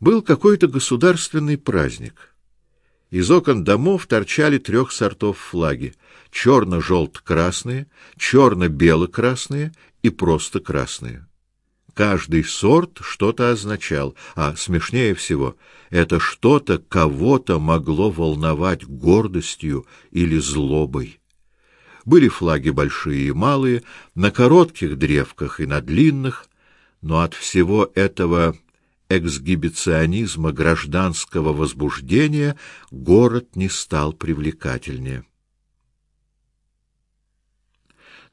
Был какой-то государственный праздник. Из окон домов торчали трех сортов флаги: черно-желто-красные, черно-бело-красные и просто красные. Каждый сорт что-то означал, а смешнее всего это что-то кого-то могло волновать гордостью или злобой. Были флаги большие и малые, на коротких древках и на длинных, но от всего этого эксгибиционизма гражданского возбуждения город не стал привлекательнее.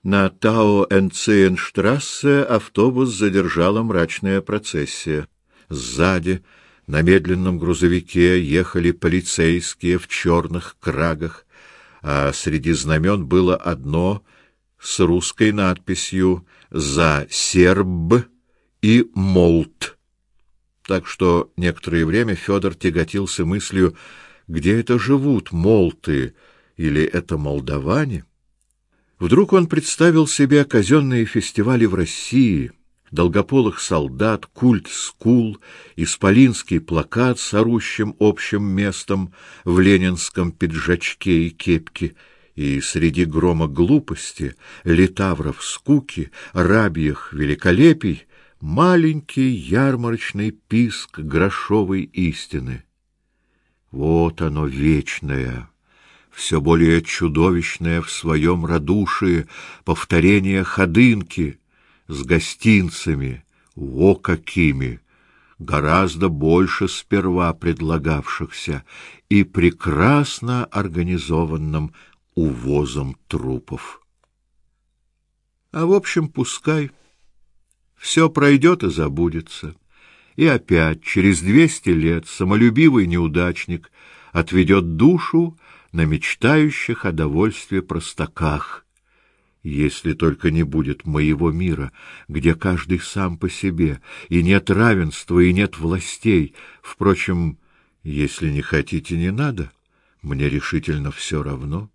На Тау-Энциенштрассе автобус задержала мрачная процессия. Сзади на медленном грузовике ехали полицейские в черных крагах, а среди знамен было одно с русской надписью «За серб» и «Молт». Так что некоторое время Федор тяготился мыслью, где это живут молты или это молдаване. Вдруг он представил себе казенные фестивали в России, долгополых солдат, культ скул, исполинский плакат с орущим общим местом в ленинском пиджачке и кепке, и среди грома глупости, литавров скуки, рабьих великолепий маленький ярмарочный писк грошовой истины. Вот оно вечное все более чудовищное в своем радушии повторение ходынки с гостинцами, во какими, гораздо больше сперва предлагавшихся и прекрасно организованным увозом трупов. А в общем, пускай все пройдет и забудется. И опять через двести лет самолюбивый неудачник отведет душу на мечтающих о довольстве простаках, если только не будет моего мира, где каждый сам по себе, и нет равенства, и нет властей. Впрочем, если не хотите, не надо. Мне решительно все равно.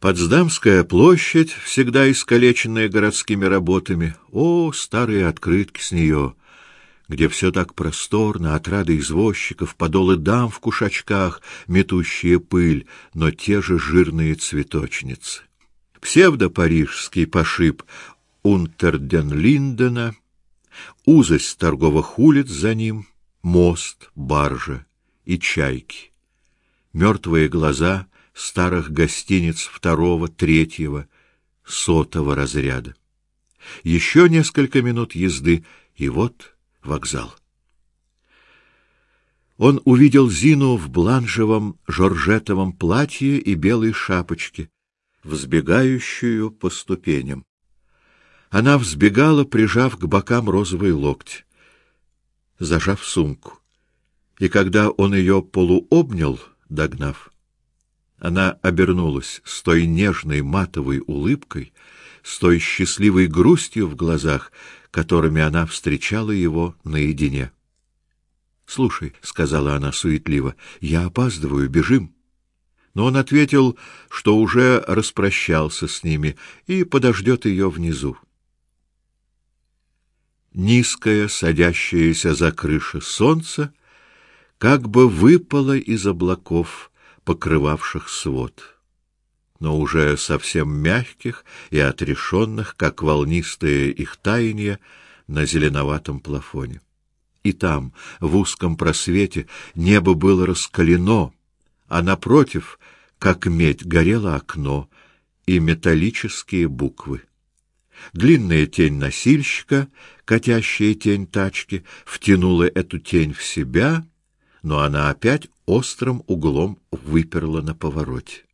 Потсдамская площадь, всегда искалеченная городскими работами, о, старые открытки с нее — где все так просторно, отрады извозчиков, подолы дам в кушачках, метущие пыль, но те же жирные цветочницы. Псевдо-парижский пошиб Унтерден-Линдена, узость торговых улиц за ним, мост, баржа и чайки. Мертвые глаза старых гостиниц второго, третьего, сотого разряда. Еще несколько минут езды, и вот вокзал. Он увидел Зину в бланжевом жоржетовом платье и белой шапочке, взбегающую по ступеням. Она взбегала, прижав к бокам розовые локти, зажав сумку. И когда он ее полуобнял, догнав, она обернулась с той нежной матовой улыбкой, с той счастливой грустью в глазах, которыми она встречала его наедине. "Слушай", сказала она суетливо. "Я опаздываю, бежим". Но он ответил, что уже распрощался с ними и подождет ее внизу. Низкое, садящееся за крыши солнце как бы выпало из облаков, покрывавших свод но уже совсем мягких и отрешенных, как волнистые их таяния на зеленоватом плафоне. И там, в узком просвете, небо было раскалено, а напротив, как медь, горело окно и металлические буквы. Длинная тень носильщика, катящая тень тачки, втянула эту тень в себя, но она опять острым углом выперла на повороте.